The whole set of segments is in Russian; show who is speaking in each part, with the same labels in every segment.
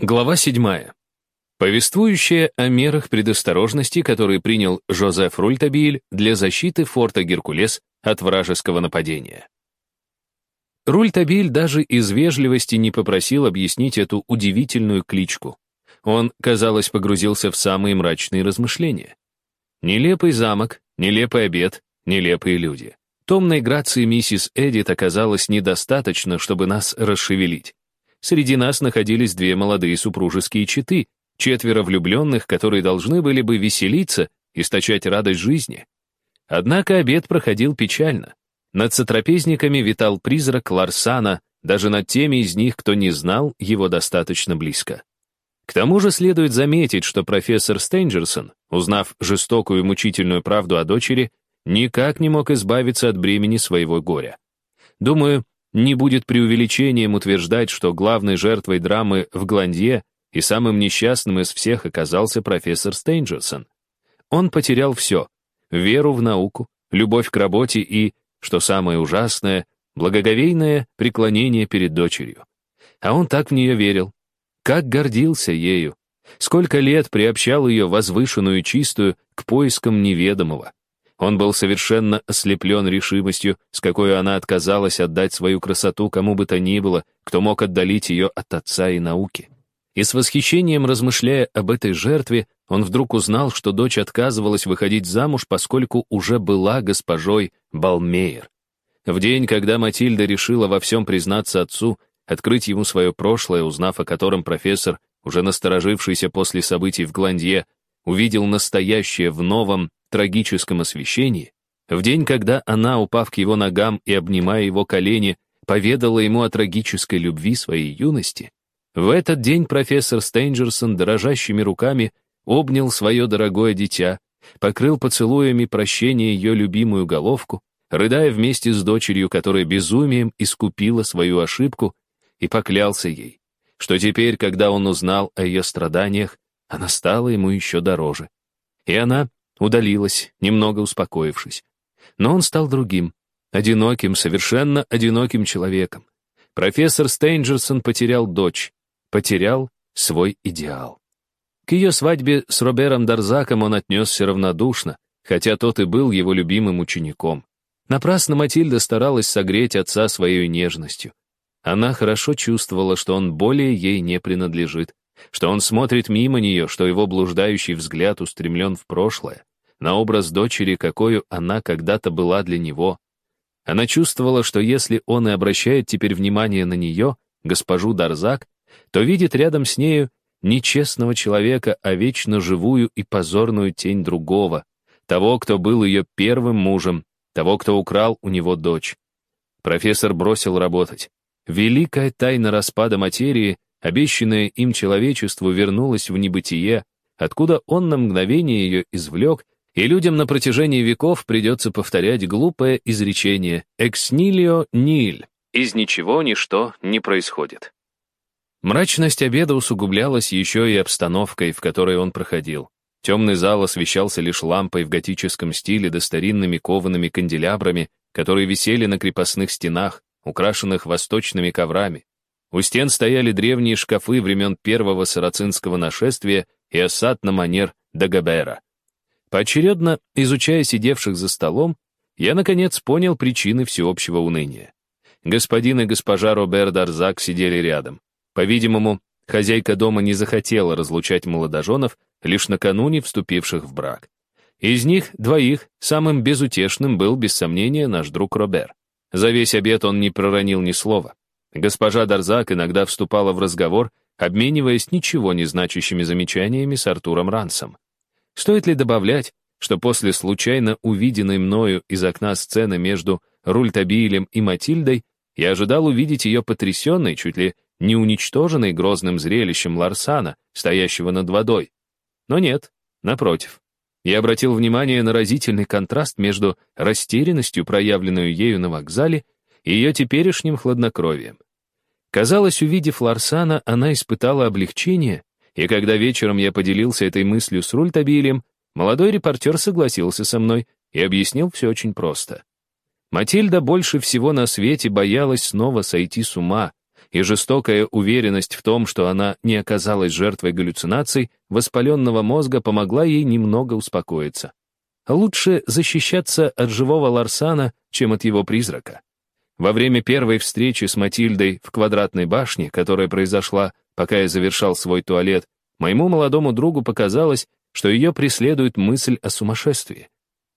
Speaker 1: Глава 7. Повествующая о мерах предосторожности, которые принял Жозеф Рультабиль для защиты форта Геркулес от вражеского нападения. Рультабиль даже из вежливости не попросил объяснить эту удивительную кличку. Он, казалось, погрузился в самые мрачные размышления. Нелепый замок, нелепый обед, нелепые люди. Томной грации миссис Эдит оказалось недостаточно, чтобы нас расшевелить. Среди нас находились две молодые супружеские четы, четверо влюбленных, которые должны были бы веселиться, источать радость жизни. Однако обед проходил печально. Над сотрапезниками витал призрак Ларсана, даже над теми из них, кто не знал его достаточно близко. К тому же следует заметить, что профессор Стенджерсон, узнав жестокую и мучительную правду о дочери, никак не мог избавиться от бремени своего горя. Думаю, не будет преувеличением утверждать, что главной жертвой драмы в Гландье и самым несчастным из всех оказался профессор Стейнджерсон. Он потерял все — веру в науку, любовь к работе и, что самое ужасное, благоговейное преклонение перед дочерью. А он так в нее верил. Как гордился ею. Сколько лет приобщал ее возвышенную чистую к поискам неведомого. Он был совершенно ослеплен решимостью, с какой она отказалась отдать свою красоту кому бы то ни было, кто мог отдалить ее от отца и науки. И с восхищением размышляя об этой жертве, он вдруг узнал, что дочь отказывалась выходить замуж, поскольку уже была госпожой Балмейер. В день, когда Матильда решила во всем признаться отцу, открыть ему свое прошлое, узнав о котором профессор, уже насторожившийся после событий в Гландье, увидел настоящее в новом, трагическом освещении, в день, когда она, упав к его ногам и обнимая его колени, поведала ему о трагической любви своей юности, в этот день профессор Стейнджерсон дрожащими руками обнял свое дорогое дитя, покрыл поцелуями прощения ее любимую головку, рыдая вместе с дочерью, которая безумием искупила свою ошибку, и поклялся ей, что теперь, когда он узнал о ее страданиях, она стала ему еще дороже. И она удалилась, немного успокоившись. Но он стал другим, одиноким, совершенно одиноким человеком. Профессор Стейнджерсон потерял дочь, потерял свой идеал. К ее свадьбе с Робером Дарзаком он отнесся равнодушно, хотя тот и был его любимым учеником. Напрасно Матильда старалась согреть отца своей нежностью. Она хорошо чувствовала, что он более ей не принадлежит, что он смотрит мимо нее, что его блуждающий взгляд устремлен в прошлое, на образ дочери, какой она когда-то была для него. Она чувствовала, что если он и обращает теперь внимание на нее, госпожу Дарзак, то видит рядом с нею нечестного человека, а вечно живую и позорную тень другого, того, кто был ее первым мужем, того, кто украл у него дочь. Профессор бросил работать. Великая тайна распада материи, обещанная им человечеству, вернулась в небытие, откуда он на мгновение ее извлек и людям на протяжении веков придется повторять глупое изречение «ex nihilo nihil» — «из ничего ничто не происходит». Мрачность обеда усугублялась еще и обстановкой, в которой он проходил. Темный зал освещался лишь лампой в готическом стиле да старинными коваными канделябрами, которые висели на крепостных стенах, украшенных восточными коврами. У стен стояли древние шкафы времен первого сарацинского нашествия и осад на манер Дагабера. Поочередно, изучая сидевших за столом, я, наконец, понял причины всеобщего уныния. Господин и госпожа Робер Дарзак сидели рядом. По-видимому, хозяйка дома не захотела разлучать молодоженов, лишь накануне вступивших в брак. Из них двоих самым безутешным был, без сомнения, наш друг Робер. За весь обед он не проронил ни слова. Госпожа Дарзак иногда вступала в разговор, обмениваясь ничего не значащими замечаниями с Артуром Рансом. Стоит ли добавлять, что после случайно увиденной мною из окна сцены между Рультабилем и Матильдой я ожидал увидеть ее потрясенной, чуть ли не уничтоженной грозным зрелищем Ларсана, стоящего над водой. Но нет, напротив. Я обратил внимание на разительный контраст между растерянностью, проявленную ею на вокзале, и ее теперешним хладнокровием. Казалось, увидев Ларсана, она испытала облегчение и когда вечером я поделился этой мыслью с Рультабилем, молодой репортер согласился со мной и объяснил все очень просто. Матильда больше всего на свете боялась снова сойти с ума, и жестокая уверенность в том, что она не оказалась жертвой галлюцинаций, воспаленного мозга помогла ей немного успокоиться. Лучше защищаться от живого Ларсана, чем от его призрака. Во время первой встречи с Матильдой в квадратной башне, которая произошла, пока я завершал свой туалет, моему молодому другу показалось, что ее преследует мысль о сумасшествии.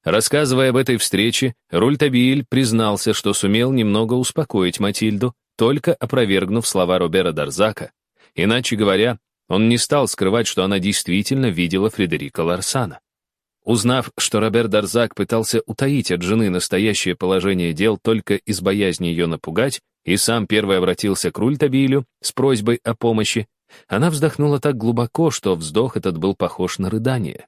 Speaker 1: Рассказывая об этой встрече, Рультабиль признался, что сумел немного успокоить Матильду, только опровергнув слова Робера Дарзака. Иначе говоря, он не стал скрывать, что она действительно видела Фредерика Ларсана. Узнав, что Робер Дарзак пытался утаить от жены настоящее положение дел только из боязни ее напугать, и сам первый обратился к Рультабилю с просьбой о помощи, она вздохнула так глубоко, что вздох этот был похож на рыдание.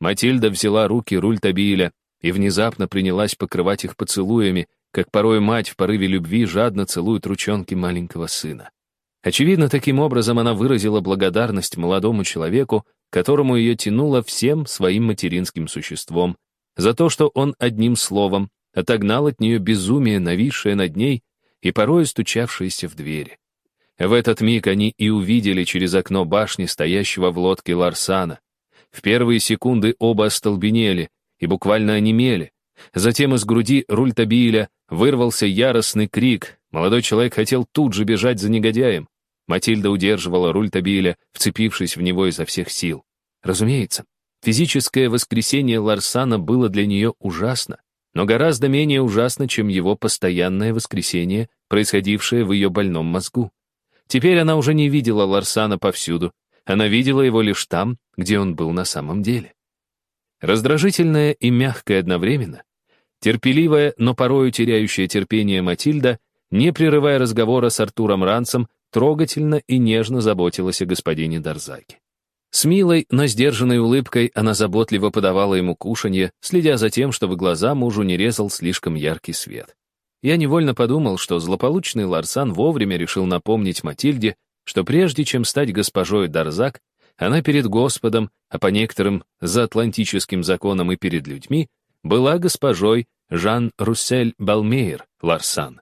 Speaker 1: Матильда взяла руки Рультабиля и внезапно принялась покрывать их поцелуями, как порой мать в порыве любви жадно целует ручонки маленького сына. Очевидно, таким образом она выразила благодарность молодому человеку, которому ее тянуло всем своим материнским существом, за то, что он одним словом отогнал от нее безумие, нависшее над ней и порой стучавшееся в двери. В этот миг они и увидели через окно башни стоящего в лодке Ларсана. В первые секунды оба остолбенели и буквально онемели. Затем из груди Рультабиля вырвался яростный крик. Молодой человек хотел тут же бежать за негодяем. Матильда удерживала Рультабиля, вцепившись в него изо всех сил. Разумеется, физическое воскресение Ларсана было для нее ужасно, но гораздо менее ужасно, чем его постоянное воскресение, происходившее в ее больном мозгу. Теперь она уже не видела Ларсана повсюду, она видела его лишь там, где он был на самом деле. Раздражительная и мягкая одновременно, терпеливая, но порою теряющая терпение Матильда, не прерывая разговора с Артуром Ранцем, трогательно и нежно заботилась о господине Дарзаке. С милой, но сдержанной улыбкой она заботливо подавала ему кушанье, следя за тем, чтобы глаза мужу не резал слишком яркий свет. Я невольно подумал, что злополучный Ларсан вовремя решил напомнить Матильде, что прежде чем стать госпожой Дарзак, она перед Господом, а по некоторым заатлантическим законам и перед людьми, была госпожой Жан-Руссель Балмейер Ларсан.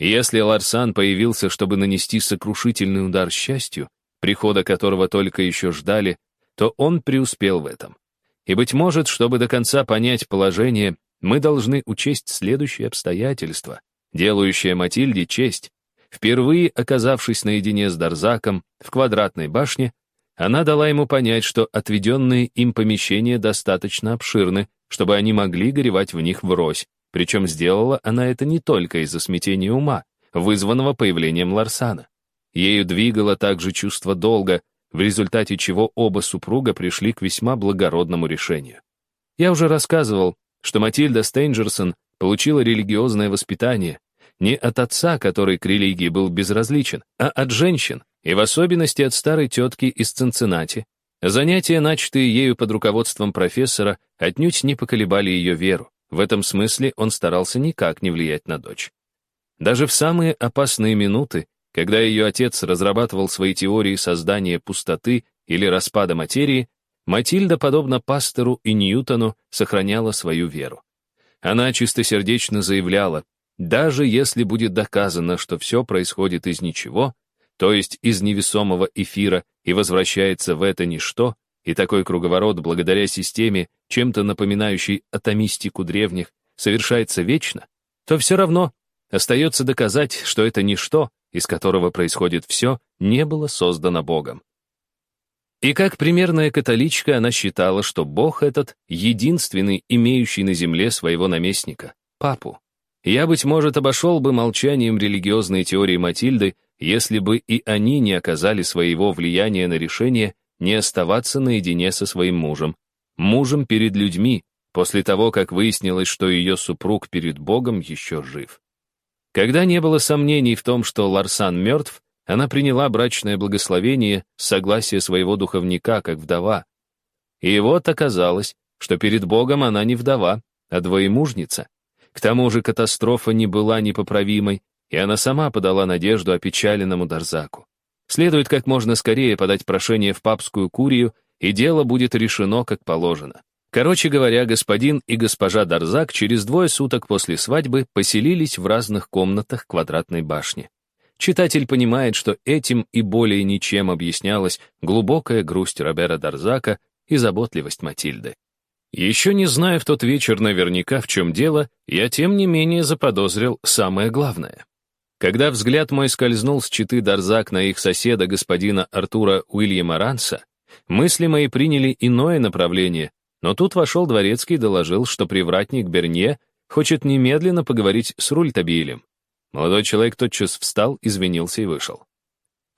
Speaker 1: И если Ларсан появился, чтобы нанести сокрушительный удар счастью, прихода которого только еще ждали, то он преуспел в этом. И, быть может, чтобы до конца понять положение, мы должны учесть следующее обстоятельство, делающее Матильде честь. Впервые оказавшись наедине с Дарзаком в квадратной башне, она дала ему понять, что отведенные им помещения достаточно обширны, чтобы они могли горевать в них врозь, причем сделала она это не только из-за смятения ума, вызванного появлением Ларсана. Ею двигало также чувство долга, в результате чего оба супруга пришли к весьма благородному решению. Я уже рассказывал, что Матильда Стейнджерсон получила религиозное воспитание не от отца, который к религии был безразличен, а от женщин, и в особенности от старой тетки из Цинциннати. Занятия, начатые ею под руководством профессора, отнюдь не поколебали ее веру. В этом смысле он старался никак не влиять на дочь. Даже в самые опасные минуты, когда ее отец разрабатывал свои теории создания пустоты или распада материи, Матильда, подобно пастору и Ньютону, сохраняла свою веру. Она чистосердечно заявляла, даже если будет доказано, что все происходит из ничего, то есть из невесомого эфира и возвращается в это ничто, и такой круговорот, благодаря системе, чем-то напоминающей атомистику древних, совершается вечно, то все равно остается доказать, что это ничто, из которого происходит все, не было создано Богом. И как примерная католичка она считала, что Бог этот единственный, имеющий на земле своего наместника, папу. Я, быть может, обошел бы молчанием религиозные теории Матильды, если бы и они не оказали своего влияния на решение не оставаться наедине со своим мужем, мужем перед людьми, после того, как выяснилось, что ее супруг перед Богом еще жив. Когда не было сомнений в том, что Ларсан мертв, она приняла брачное благословение с согласия своего духовника, как вдова. И вот оказалось, что перед Богом она не вдова, а двоемужница. К тому же катастрофа не была непоправимой, и она сама подала надежду опечаленному Дарзаку. Следует как можно скорее подать прошение в папскую курию, и дело будет решено как положено. Короче говоря, господин и госпожа Дарзак через двое суток после свадьбы поселились в разных комнатах квадратной башни. читатель понимает, что этим и более ничем объяснялась глубокая грусть Робера Дарзака и заботливость Матильды. Еще не зная в тот вечер наверняка, в чем дело, я тем не менее заподозрил самое главное. Когда взгляд мой скользнул с читы Дарзак на их соседа, господина Артура Уильяма Ранса, мысли мои приняли иное направление, но тут вошел дворецкий и доложил, что привратник Бернье хочет немедленно поговорить с Рультабилем. Молодой человек тотчас встал, извинился и вышел.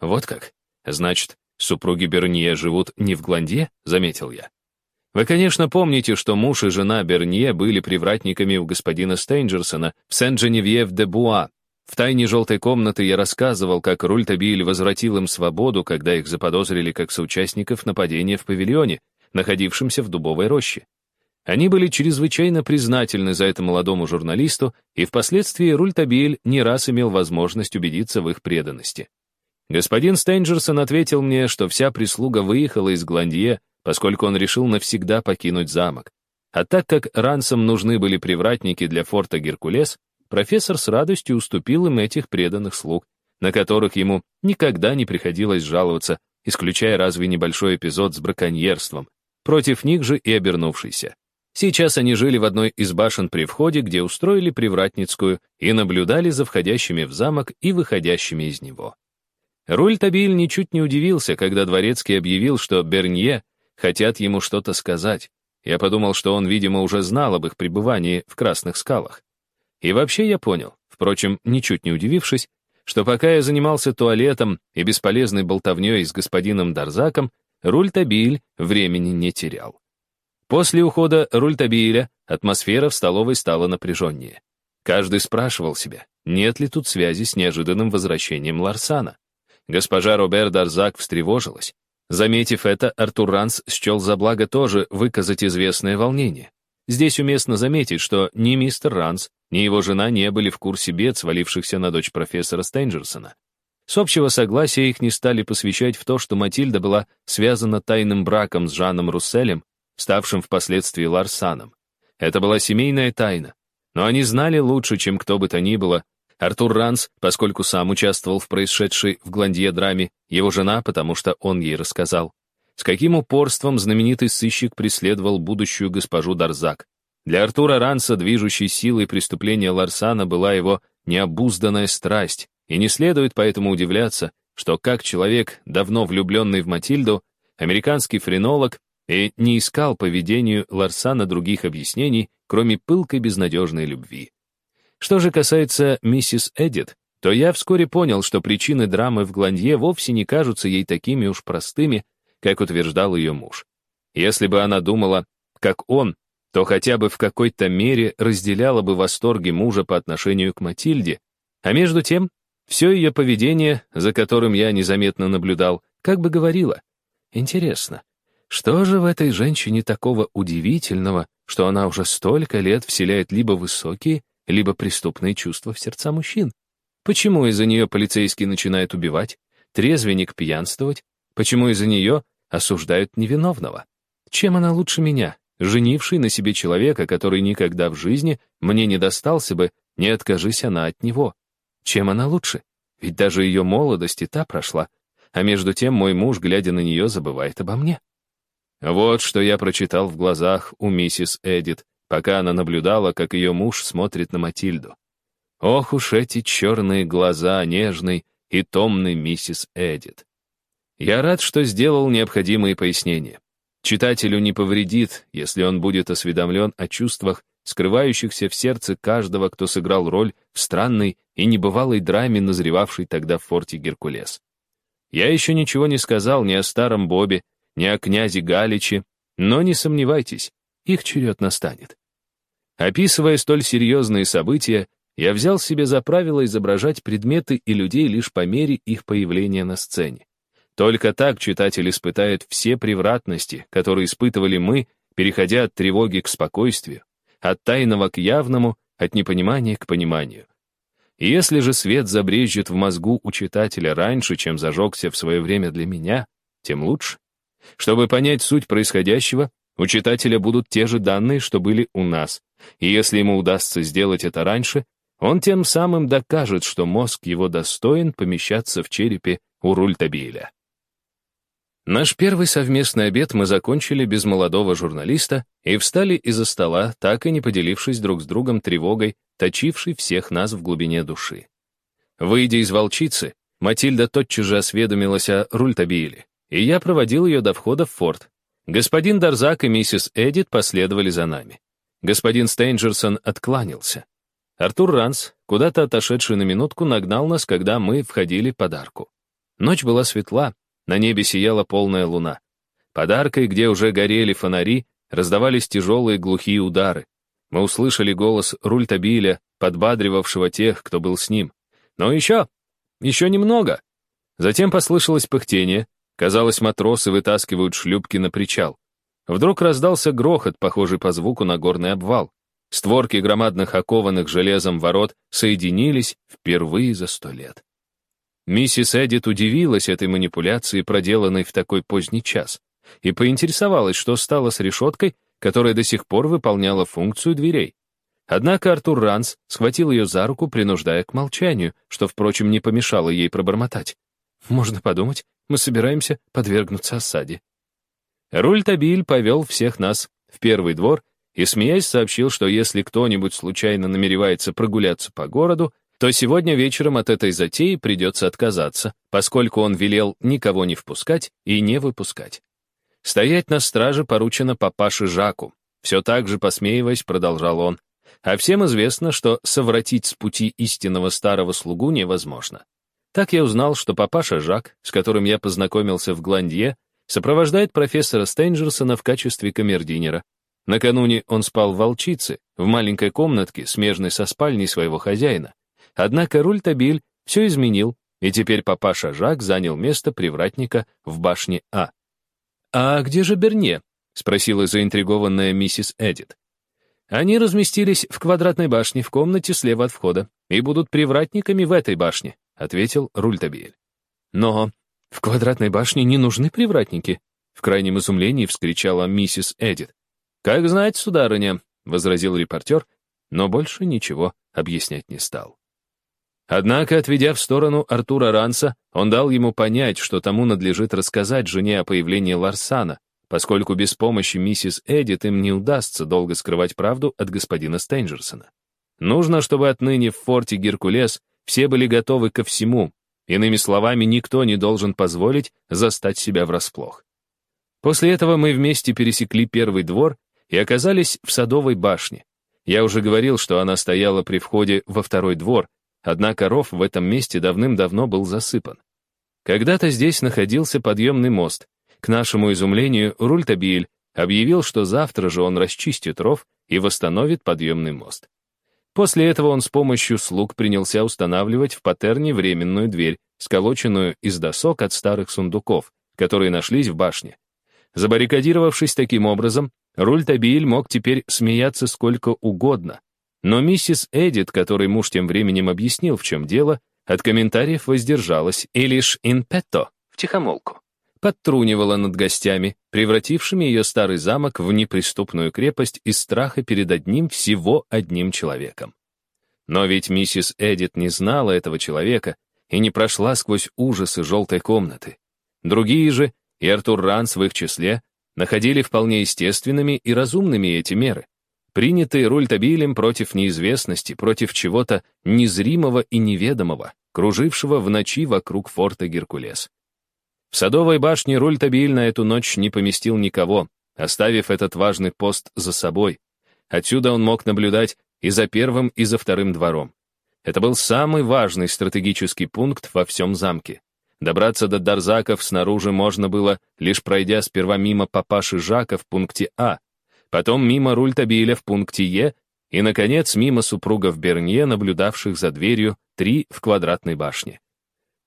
Speaker 1: «Вот как? Значит, супруги Бернье живут не в Гланде?» — заметил я. Вы, конечно, помните, что муж и жена Бернье были привратниками у господина Стейнджерсона в Сен-Женевьев-де-Буа, в тайне желтой комнаты я рассказывал, как Рультабиль возвратил им свободу, когда их заподозрили как соучастников нападения в павильоне, находившемся в дубовой роще. Они были чрезвычайно признательны за это молодому журналисту, и впоследствии Рультабиль не раз имел возможность убедиться в их преданности. Господин Стейнджерсон ответил мне, что вся прислуга выехала из Гландье, поскольку он решил навсегда покинуть замок. А так как Рансам нужны были привратники для форта Геркулес, профессор с радостью уступил им этих преданных слуг, на которых ему никогда не приходилось жаловаться, исключая разве небольшой эпизод с браконьерством, против них же и обернувшийся. Сейчас они жили в одной из башен при входе, где устроили привратницкую и наблюдали за входящими в замок и выходящими из него. Руль Табиль ничуть не удивился, когда дворецкий объявил, что Бернье хотят ему что-то сказать. Я подумал, что он, видимо, уже знал об их пребывании в Красных скалах. И вообще я понял, впрочем, ничуть не удивившись, что пока я занимался туалетом и бесполезной болтовней с господином Дарзаком, Рультабиль времени не терял. После ухода Рультабиля атмосфера в столовой стала напряженнее. Каждый спрашивал себя, нет ли тут связи с неожиданным возвращением Ларсана. Госпожа Робер Дарзак встревожилась. Заметив это, Артур Ранс счел за благо тоже выказать известное волнение. Здесь уместно заметить, что ни мистер Ранс, ни его жена не были в курсе бед, свалившихся на дочь профессора Стейнджерсона. С общего согласия их не стали посвящать в то, что Матильда была связана тайным браком с Жаном Русселем, ставшим впоследствии Ларсаном. Это была семейная тайна. Но они знали лучше, чем кто бы то ни было. Артур Ранс, поскольку сам участвовал в происшедшей в Гландье драме, его жена, потому что он ей рассказал. С каким упорством знаменитый сыщик преследовал будущую госпожу Дарзак. Для Артура Ранса движущей силой преступления Ларсана была его необузданная страсть, и не следует поэтому удивляться, что как человек, давно влюбленный в Матильду, американский френолог, и не искал поведению Ларсана других объяснений, кроме пылкой безнадежной любви. Что же касается миссис Эдит, то я вскоре понял, что причины драмы в Гландье вовсе не кажутся ей такими уж простыми, как утверждал ее муж. Если бы она думала, как он, то хотя бы в какой-то мере разделяла бы восторги мужа по отношению к Матильде, а между тем, все ее поведение, за которым я незаметно наблюдал, как бы говорило, интересно, что же в этой женщине такого удивительного, что она уже столько лет вселяет либо высокие, либо преступные чувства в сердца мужчин? Почему из-за нее полицейский начинает убивать, трезвенник пьянствовать? Почему из-за нее осуждают невиновного? Чем она лучше меня? Женивший на себе человека, который никогда в жизни мне не достался бы, не откажись она от него. Чем она лучше? Ведь даже ее молодость и та прошла, а между тем мой муж, глядя на нее, забывает обо мне. Вот что я прочитал в глазах у миссис Эдит, пока она наблюдала, как ее муж смотрит на Матильду. Ох уж эти черные глаза нежной и томной миссис Эдит. Я рад, что сделал необходимые пояснения. Читателю не повредит, если он будет осведомлен о чувствах, скрывающихся в сердце каждого, кто сыграл роль в странной и небывалой драме, назревавшей тогда в форте Геркулес. Я еще ничего не сказал ни о старом Бобе, ни о князе Галиче, но не сомневайтесь, их черед настанет. Описывая столь серьезные события, я взял себе за правило изображать предметы и людей лишь по мере их появления на сцене. Только так читатель испытает все превратности, которые испытывали мы, переходя от тревоги к спокойствию, от тайного к явному, от непонимания к пониманию. И если же свет забрежет в мозгу у читателя раньше, чем зажегся в свое время для меня, тем лучше. Чтобы понять суть происходящего, у читателя будут те же данные, что были у нас, и если ему удастся сделать это раньше, Он тем самым докажет, что мозг его достоин помещаться в черепе у Рультабиля. Наш первый совместный обед мы закончили без молодого журналиста и встали из-за стола, так и не поделившись друг с другом тревогой, точившей всех нас в глубине души. Выйдя из волчицы, Матильда тотчас же осведомилась о Рультабиле, и я проводил ее до входа в форт. Господин Дарзак и миссис Эдит последовали за нами. Господин Стейнджерсон откланялся. Артур Ранс, куда-то отошедший на минутку, нагнал нас, когда мы входили под арку. Ночь была светла, на небе сияла полная луна. Под аркой, где уже горели фонари, раздавались тяжелые глухие удары. Мы услышали голос Рультабиля, подбадривавшего тех, кто был с ним. «Но еще! Еще немного!» Затем послышалось пыхтение. Казалось, матросы вытаскивают шлюпки на причал. Вдруг раздался грохот, похожий по звуку на горный обвал. Створки громадных окованных железом ворот соединились впервые за сто лет. Миссис Эдит удивилась этой манипуляции, проделанной в такой поздний час, и поинтересовалась, что стало с решеткой, которая до сих пор выполняла функцию дверей. Однако Артур Ранс схватил ее за руку, принуждая к молчанию, что, впрочем, не помешало ей пробормотать. «Можно подумать, мы собираемся подвергнуться осаде». Руль Табиль повел всех нас в первый двор и, смеясь, сообщил, что если кто-нибудь случайно намеревается прогуляться по городу, то сегодня вечером от этой затеи придется отказаться, поскольку он велел никого не впускать и не выпускать. Стоять на страже поручено папаше Жаку. Все так же, посмеиваясь, продолжал он. А всем известно, что совратить с пути истинного старого слугу невозможно. Так я узнал, что папаша Жак, с которым я познакомился в Гландье, сопровождает профессора Стейнджерсона в качестве камердинера, Накануне он спал в волчице, в маленькой комнатке, смежной со спальней своего хозяина. Однако Рультабиль все изменил, и теперь папаша Жак занял место привратника в башне А. «А где же Берне?» — спросила заинтригованная миссис Эдит. «Они разместились в квадратной башне в комнате слева от входа и будут привратниками в этой башне», — ответил Рультабиль. «Но в квадратной башне не нужны привратники», — в крайнем изумлении вскричала миссис Эдит. «Как знать, сударыня», — возразил репортер, но больше ничего объяснять не стал. Однако, отведя в сторону Артура Ранса, он дал ему понять, что тому надлежит рассказать жене о появлении Ларсана, поскольку без помощи миссис Эдит им не удастся долго скрывать правду от господина Стейнджерсона. Нужно, чтобы отныне в форте Геркулес все были готовы ко всему, иными словами, никто не должен позволить застать себя врасплох. После этого мы вместе пересекли первый двор и оказались в Садовой башне. Я уже говорил, что она стояла при входе во второй двор, однако ров в этом месте давным-давно был засыпан. Когда-то здесь находился подъемный мост. К нашему изумлению, Рультабиль объявил, что завтра же он расчистит ров и восстановит подъемный мост. После этого он с помощью слуг принялся устанавливать в патерне временную дверь, сколоченную из досок от старых сундуков, которые нашлись в башне. Забаррикадировавшись таким образом, Рультабиль мог теперь смеяться сколько угодно. Но миссис Эдит, которой муж тем временем объяснил, в чем дело, от комментариев воздержалась и лишь petto, в тихомолку, подтрунивала над гостями, превратившими ее старый замок в неприступную крепость из страха перед одним всего одним человеком. Но ведь миссис Эдит не знала этого человека и не прошла сквозь ужасы желтой комнаты. Другие же, и Артур Ранс в их числе, находили вполне естественными и разумными эти меры, принятые Рультабилем против неизвестности, против чего-то незримого и неведомого, кружившего в ночи вокруг форта Геркулес. В Садовой башне Рультабиль на эту ночь не поместил никого, оставив этот важный пост за собой. Отсюда он мог наблюдать и за первым, и за вторым двором. Это был самый важный стратегический пункт во всем замке. Добраться до Дарзаков снаружи можно было, лишь пройдя сперва мимо папаши Жака в пункте А, потом мимо Рультабиля в пункте Е и, наконец, мимо супругов Бернье, наблюдавших за дверью три в квадратной башне.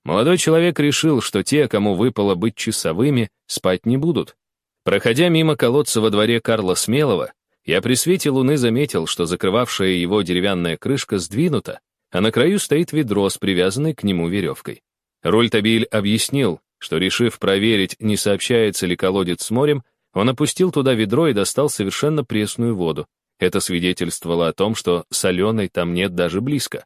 Speaker 1: Молодой человек решил, что те, кому выпало быть часовыми, спать не будут. Проходя мимо колодца во дворе Карла Смелого, я при свете луны заметил, что закрывавшая его деревянная крышка сдвинута, а на краю стоит ведро с привязанной к нему веревкой. Рультабиль объяснил, что, решив проверить, не сообщается ли колодец с морем, он опустил туда ведро и достал совершенно пресную воду. Это свидетельствовало о том, что соленой там нет даже близко.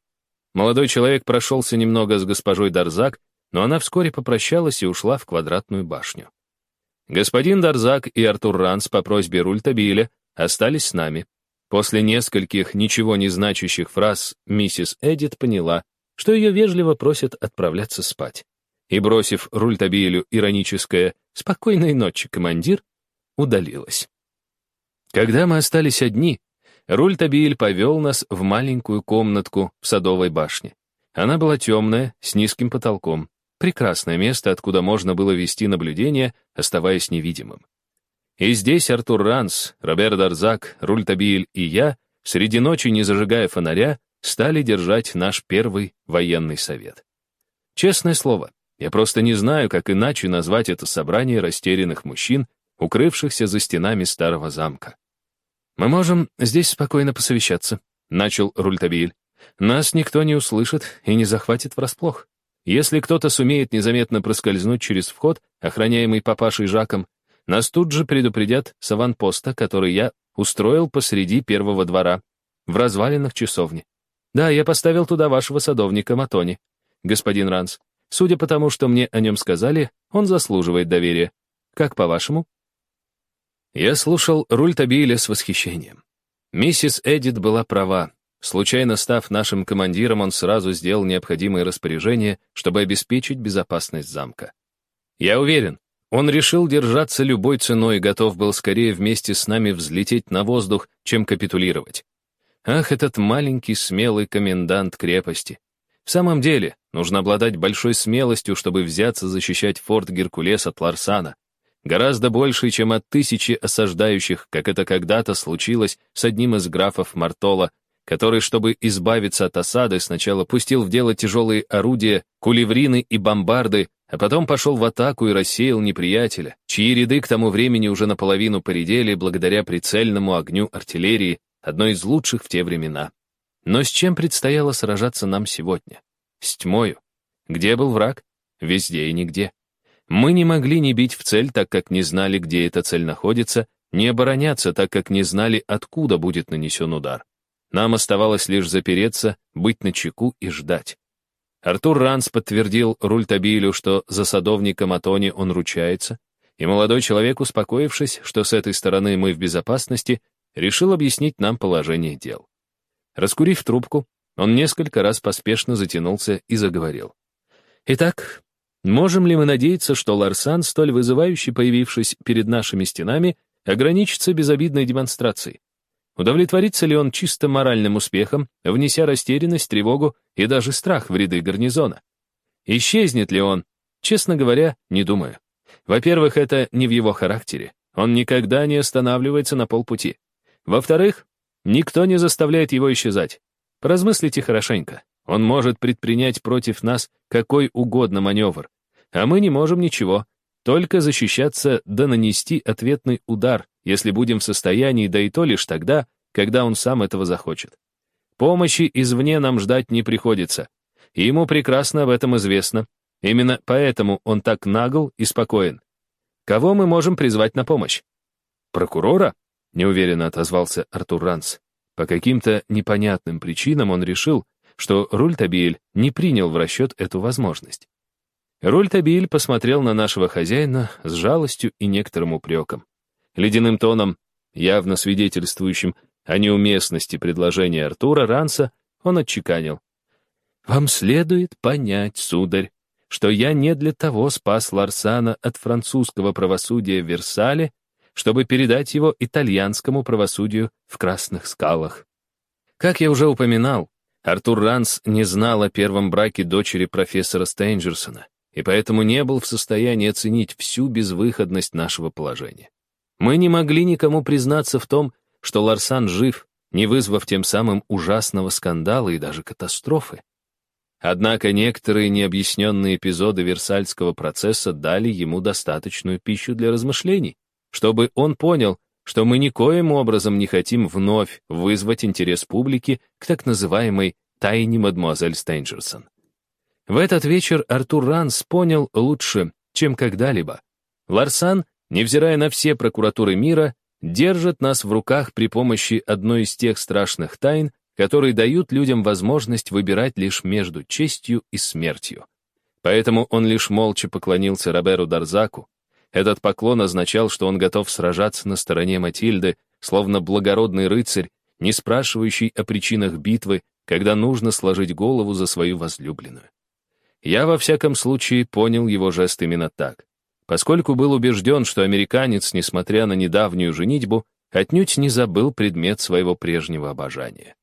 Speaker 1: Молодой человек прошелся немного с госпожой Дарзак, но она вскоре попрощалась и ушла в квадратную башню. Господин Дарзак и Артур Ранс по просьбе Рультабиля остались с нами. После нескольких ничего не значащих фраз миссис Эдит поняла, что ее вежливо просят отправляться спать. И, бросив Рультабилю ироническое «Спокойной ночи, командир», удалилась. Когда мы остались одни, Рультабиль повел нас в маленькую комнатку в садовой башне. Она была темная, с низким потолком. Прекрасное место, откуда можно было вести наблюдение, оставаясь невидимым. И здесь Артур Ранс, Роберт Дарзак, Рультабиль и я, среди ночи, не зажигая фонаря, стали держать наш первый военный совет. Честное слово, я просто не знаю, как иначе назвать это собрание растерянных мужчин, укрывшихся за стенами старого замка. «Мы можем здесь спокойно посовещаться», — начал Рультабиль. «Нас никто не услышит и не захватит врасплох. Если кто-то сумеет незаметно проскользнуть через вход, охраняемый папашей Жаком, нас тут же предупредят с аванпоста, который я устроил посреди первого двора, в развалинах часовни. Да, я поставил туда вашего садовника Матони, господин Ранс. Судя по тому, что мне о нем сказали, он заслуживает доверия. Как по-вашему? Я слушал руль Табиля с восхищением. Миссис Эдит была права. Случайно став нашим командиром, он сразу сделал необходимые распоряжения, чтобы обеспечить безопасность замка. Я уверен, он решил держаться любой ценой и готов был скорее вместе с нами взлететь на воздух, чем капитулировать. Ах, этот маленький смелый комендант крепости. В самом деле, нужно обладать большой смелостью, чтобы взяться защищать форт Геркулес от Ларсана. Гораздо больше, чем от тысячи осаждающих, как это когда-то случилось с одним из графов Мартола, который, чтобы избавиться от осады, сначала пустил в дело тяжелые орудия, кулеврины и бомбарды, а потом пошел в атаку и рассеял неприятеля, чьи ряды к тому времени уже наполовину поредели благодаря прицельному огню артиллерии, одной из лучших в те времена. Но с чем предстояло сражаться нам сегодня? С тьмою. Где был враг? Везде и нигде. Мы не могли не бить в цель, так как не знали, где эта цель находится, не обороняться, так как не знали, откуда будет нанесен удар. Нам оставалось лишь запереться, быть начеку и ждать. Артур Ранс подтвердил Рультабилю, что за садовником Атони он ручается, и молодой человек, успокоившись, что с этой стороны мы в безопасности, решил объяснить нам положение дел. Раскурив трубку, он несколько раз поспешно затянулся и заговорил. «Итак, можем ли мы надеяться, что Ларсан, столь вызывающий появившись перед нашими стенами, ограничится безобидной демонстрацией? Удовлетворится ли он чисто моральным успехом, внеся растерянность, тревогу и даже страх в ряды гарнизона? Исчезнет ли он? Честно говоря, не думаю. Во-первых, это не в его характере. Он никогда не останавливается на полпути. Во-вторых, никто не заставляет его исчезать. Поразмыслите хорошенько. Он может предпринять против нас какой угодно маневр. А мы не можем ничего, только защищаться да нанести ответный удар, если будем в состоянии, да и то лишь тогда, когда он сам этого захочет. Помощи извне нам ждать не приходится. И ему прекрасно об этом известно. Именно поэтому он так нагл и спокоен. Кого мы можем призвать на помощь? Прокурора? Неуверенно отозвался Артур Ранс. По каким-то непонятным причинам он решил, что Рультабиль не принял в расчет эту возможность. Рультабиль посмотрел на нашего хозяина с жалостью и некоторым упреком. Ледяным тоном, явно свидетельствующим о неуместности предложения Артура Ранса, он отчеканил. «Вам следует понять, сударь, что я не для того спас Ларсана от французского правосудия в Версале, чтобы передать его итальянскому правосудию в Красных скалах. Как я уже упоминал, Артур Ранс не знал о первом браке дочери профессора Стейнджерсона и поэтому не был в состоянии оценить всю безвыходность нашего положения. Мы не могли никому признаться в том, что Ларсан жив, не вызвав тем самым ужасного скандала и даже катастрофы. Однако некоторые необъясненные эпизоды Версальского процесса дали ему достаточную пищу для размышлений, чтобы он понял, что мы никоим образом не хотим вновь вызвать интерес публики к так называемой «тайне мадемуазель Стейнджерсон». В этот вечер Артур Ранс понял лучше, чем когда-либо. Ларсан невзирая на все прокуратуры мира, держит нас в руках при помощи одной из тех страшных тайн, которые дают людям возможность выбирать лишь между честью и смертью. Поэтому он лишь молча поклонился Роберу Дарзаку. Этот поклон означал, что он готов сражаться на стороне Матильды, словно благородный рыцарь, не спрашивающий о причинах битвы, когда нужно сложить голову за свою возлюбленную. Я, во всяком случае, понял его жест именно так, поскольку был убежден, что американец, несмотря на недавнюю женитьбу, отнюдь не забыл предмет своего прежнего обожания.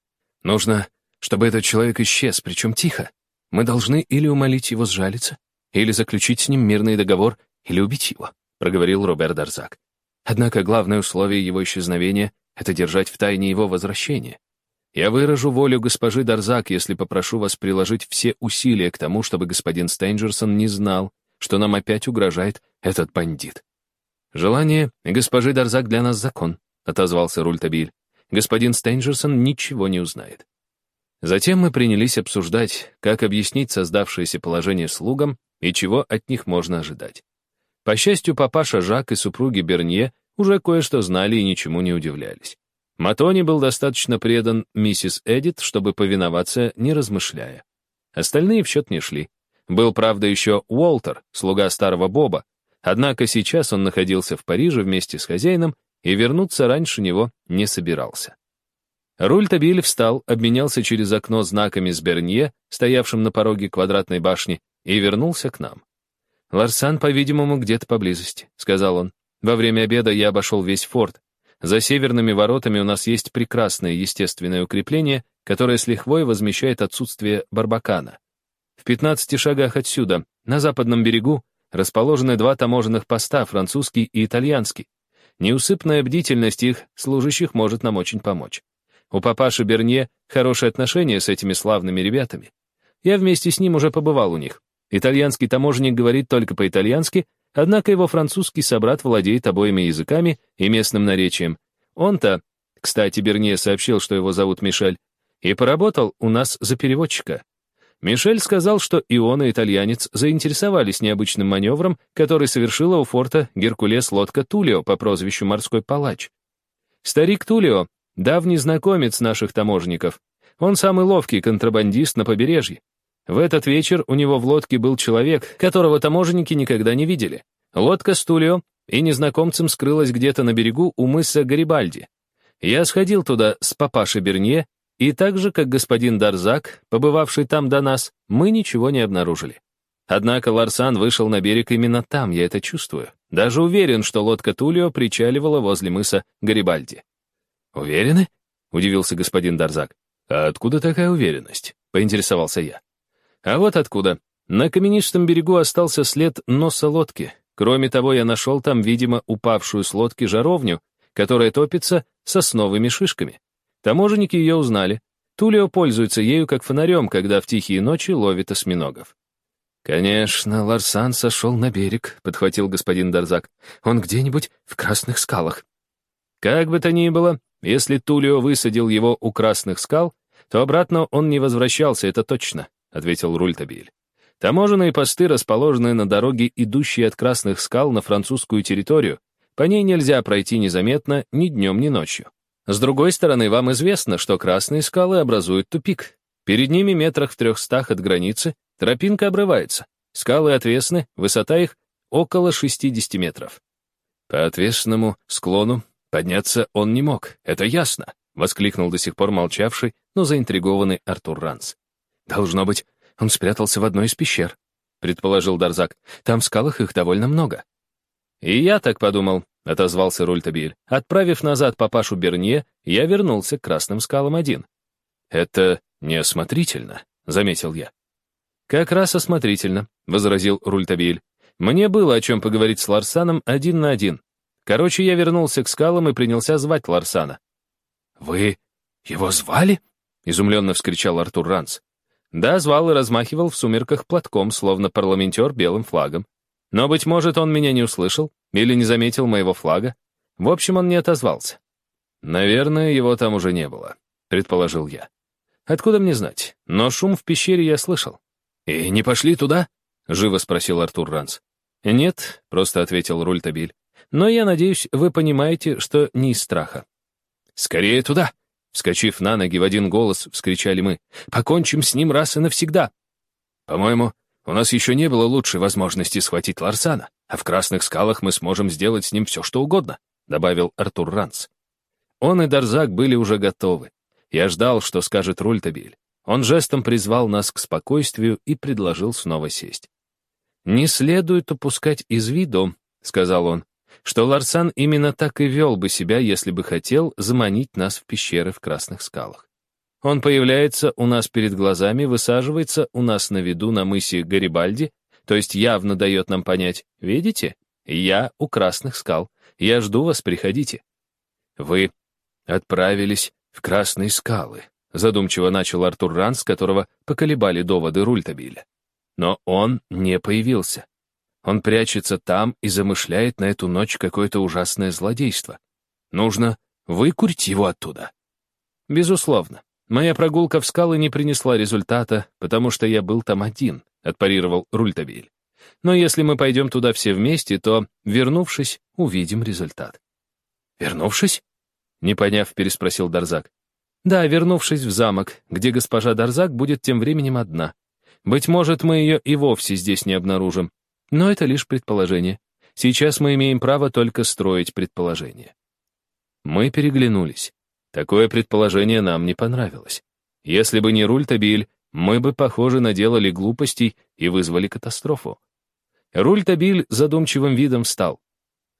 Speaker 1: Нужно, чтобы этот человек исчез, причем тихо. Мы должны или умолить его сжалиться, или заключить с ним мирный договор, или убить его», — проговорил Роберт Дарзак. «Однако главное условие его исчезновения — это держать в тайне его возвращения. Я выражу волю госпожи Дарзак, если попрошу вас приложить все усилия к тому, чтобы господин Стейнджерсон не знал, что нам опять угрожает этот бандит. Желание госпожи Дарзак для нас закон, отозвался Рультабиль. Господин Стейнджерсон ничего не узнает. Затем мы принялись обсуждать, как объяснить создавшееся положение слугам и чего от них можно ожидать. По счастью, папаша Жак и супруги Бернье уже кое-что знали и ничему не удивлялись. Матони был достаточно предан миссис Эдит, чтобы повиноваться, не размышляя. Остальные в счет не шли. Был, правда, еще Уолтер, слуга старого Боба, однако сейчас он находился в Париже вместе с хозяином и вернуться раньше него не собирался. Руль Табиль встал, обменялся через окно знаками с Бернье, стоявшим на пороге квадратной башни, и вернулся к нам. «Ларсан, по-видимому, где-то поблизости», — сказал он. «Во время обеда я обошел весь форт. За северными воротами у нас есть прекрасное естественное укрепление, которое с лихвой возмещает отсутствие барбакана. В 15 шагах отсюда, на западном берегу, расположены два таможенных поста, французский и итальянский. Неусыпная бдительность их служащих может нам очень помочь. У папаши Берне хорошие отношения с этими славными ребятами. Я вместе с ним уже побывал у них. Итальянский таможенник говорит только по-итальянски, Однако его французский собрат владеет обоими языками и местным наречием. Он-то, кстати, Берне сообщил, что его зовут Мишель, и поработал у нас за переводчика. Мишель сказал, что и он, и итальянец заинтересовались необычным маневром, который совершила у форта Геркулес лодка Тулио по прозвищу «Морской палач». Старик Тулио — давний знакомец наших таможенников. Он самый ловкий контрабандист на побережье. В этот вечер у него в лодке был человек, которого таможенники никогда не видели. Лодка Стулио и незнакомцем скрылась где-то на берегу у мыса Гарибальди. Я сходил туда с папашей Бернье, и так же, как господин Дарзак, побывавший там до нас, мы ничего не обнаружили. Однако Ларсан вышел на берег именно там, я это чувствую. Даже уверен, что лодка Тулио причаливала возле мыса Гарибальди. «Уверены?» — удивился господин Дарзак. «А откуда такая уверенность?» — поинтересовался я. А вот откуда. На каменистом берегу остался след носа лодки. Кроме того, я нашел там, видимо, упавшую с лодки жаровню, которая топится сосновыми шишками. Таможенники ее узнали. Тулио пользуется ею как фонарем, когда в тихие ночи ловит осьминогов. «Конечно, Ларсан сошел на берег», — подхватил господин Дарзак. «Он где-нибудь в красных скалах». Как бы то ни было, если Тулио высадил его у красных скал, то обратно он не возвращался, это точно ответил Рультабиль. Таможенные посты расположены на дороге, идущей от Красных скал на французскую территорию. По ней нельзя пройти незаметно ни днем, ни ночью. С другой стороны, вам известно, что Красные скалы образуют тупик. Перед ними метрах в трехстах от границы тропинка обрывается. Скалы отвесны, высота их около 60 метров. По отвесному склону подняться он не мог, это ясно, воскликнул до сих пор молчавший, но заинтригованный Артур Ранс. «Должно быть, он спрятался в одной из пещер», — предположил Дарзак. «Там в скалах их довольно много». «И я так подумал», — отозвался Рультабиль. «Отправив назад папашу Берне, я вернулся к Красным скалам один». «Это неосмотрительно», — заметил я. «Как раз осмотрительно», — возразил Рультабиль. «Мне было о чем поговорить с Ларсаном один на один. Короче, я вернулся к скалам и принялся звать Ларсана». «Вы его звали?» — изумленно вскричал Артур Ранс. Да, звал и размахивал в сумерках платком, словно парламентер белым флагом. Но, быть может, он меня не услышал или не заметил моего флага. В общем, он не отозвался. «Наверное, его там уже не было», — предположил я. «Откуда мне знать? Но шум в пещере я слышал». «И не пошли туда?» — живо спросил Артур Ранс. «Нет», — просто ответил Рультабиль. «Но я надеюсь, вы понимаете, что не из страха». «Скорее туда!» — Вскочив на ноги в один голос, вскричали мы. «Покончим с ним раз и навсегда!» «По-моему, у нас еще не было лучшей возможности схватить Ларсана, а в Красных Скалах мы сможем сделать с ним все, что угодно», добавил Артур Ранс. Он и Дарзак были уже готовы. Я ждал, что скажет Рультабиль. Он жестом призвал нас к спокойствию и предложил снова сесть. «Не следует упускать из виду», — сказал он, что Ларсан именно так и вел бы себя, если бы хотел заманить нас в пещеры в Красных скалах. Он появляется у нас перед глазами, высаживается у нас на виду на мысе Гарибальди, то есть явно дает нам понять, видите, я у Красных скал, я жду вас, приходите. Вы отправились в Красные скалы, задумчиво начал Артур Ранс, которого поколебали доводы Рультабиля. Но он не появился. Он прячется там и замышляет на эту ночь какое-то ужасное злодейство. Нужно выкурить его оттуда. Безусловно. Моя прогулка в скалы не принесла результата, потому что я был там один, отпарировал Рультабиль. Но если мы пойдем туда все вместе, то, вернувшись, увидим результат. Вернувшись? Не поняв, переспросил Дарзак. Да, вернувшись в замок, где госпожа Дарзак будет тем временем одна. Быть может, мы ее и вовсе здесь не обнаружим, но это лишь предположение. Сейчас мы имеем право только строить предположения. Мы переглянулись. Такое предположение нам не понравилось. Если бы не Рультабиль, мы бы, похоже, наделали глупостей и вызвали катастрофу. Рультабиль задумчивым видом встал.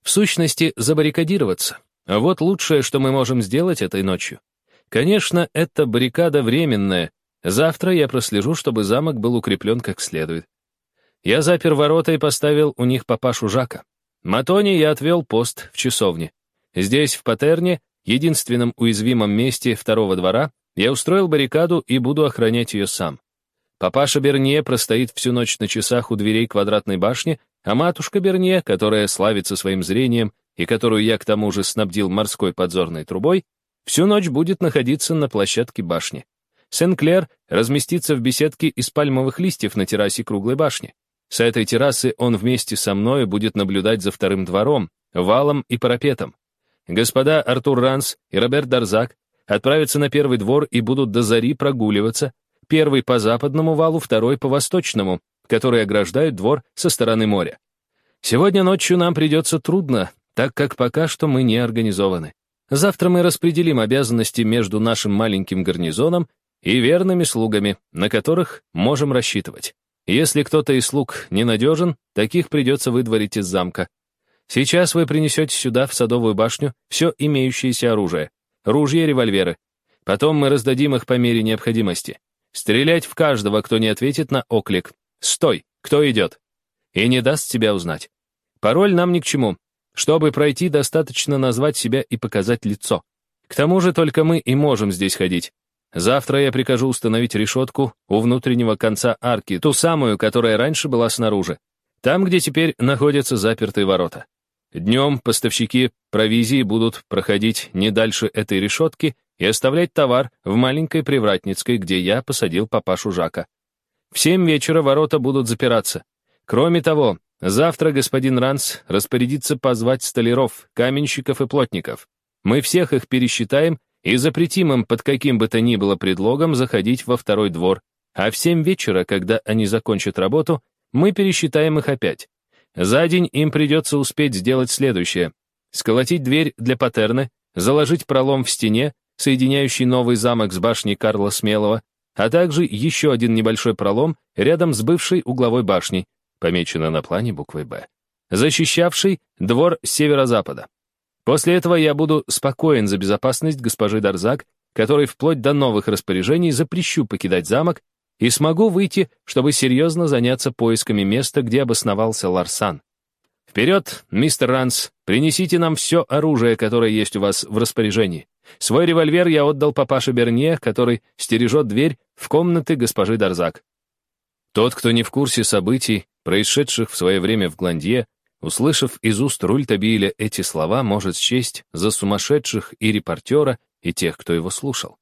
Speaker 1: В сущности, забаррикадироваться. А вот лучшее, что мы можем сделать этой ночью. Конечно, это баррикада временная. Завтра я прослежу, чтобы замок был укреплен как следует. Я запер ворота и поставил у них папашу Жака. Матони я отвел пост в часовне. Здесь, в Патерне, единственном уязвимом месте второго двора, я устроил баррикаду и буду охранять ее сам. Папаша Берне простоит всю ночь на часах у дверей квадратной башни, а матушка Берне, которая славится своим зрением и которую я к тому же снабдил морской подзорной трубой, всю ночь будет находиться на площадке башни. Сен-Клер разместится в беседке из пальмовых листьев на террасе круглой башни. С этой террасы он вместе со мной будет наблюдать за вторым двором, валом и парапетом. Господа Артур Ранс и Роберт Дарзак отправятся на первый двор и будут до зари прогуливаться, первый по западному валу, второй по восточному, которые ограждают двор со стороны моря. Сегодня ночью нам придется трудно, так как пока что мы не организованы. Завтра мы распределим обязанности между нашим маленьким гарнизоном и верными слугами, на которых можем рассчитывать. Если кто-то из слуг ненадежен, таких придется выдворить из замка. Сейчас вы принесете сюда, в садовую башню, все имеющееся оружие. Ружья и револьверы. Потом мы раздадим их по мере необходимости. Стрелять в каждого, кто не ответит на оклик. «Стой! Кто идет?» И не даст себя узнать. Пароль нам ни к чему. Чтобы пройти, достаточно назвать себя и показать лицо. К тому же только мы и можем здесь ходить. Завтра я прикажу установить решетку у внутреннего конца арки, ту самую, которая раньше была снаружи. Там, где теперь находятся запертые ворота. Днем поставщики провизии будут проходить не дальше этой решетки и оставлять товар в маленькой привратницкой, где я посадил папашу Жака. В семь вечера ворота будут запираться. Кроме того, завтра господин Ранс распорядится позвать столяров, каменщиков и плотников. Мы всех их пересчитаем и запретим им под каким бы то ни было предлогом заходить во второй двор, а в семь вечера, когда они закончат работу, мы пересчитаем их опять. За день им придется успеть сделать следующее. Сколотить дверь для патерны, заложить пролом в стене, соединяющий новый замок с башней Карла Смелого, а также еще один небольшой пролом рядом с бывшей угловой башней, помечено на плане буквой «Б», защищавший двор северо-запада. После этого я буду спокоен за безопасность госпожи Дарзак, которой вплоть до новых распоряжений запрещу покидать замок, и смогу выйти, чтобы серьезно заняться поисками места, где обосновался Ларсан. Вперед, мистер Ранс, принесите нам все оружие, которое есть у вас в распоряжении. Свой револьвер я отдал папаше Берне, который стережет дверь в комнаты госпожи Дарзак. Тот, кто не в курсе событий, происшедших в свое время в Гландье, Услышав из уст Рультабиля эти слова, может счесть за сумасшедших и репортера, и тех, кто его слушал.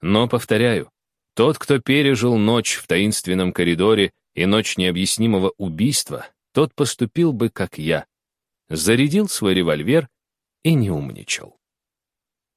Speaker 1: Но, повторяю, тот, кто пережил ночь в таинственном коридоре и ночь необъяснимого убийства, тот поступил бы, как я. Зарядил свой револьвер и не умничал.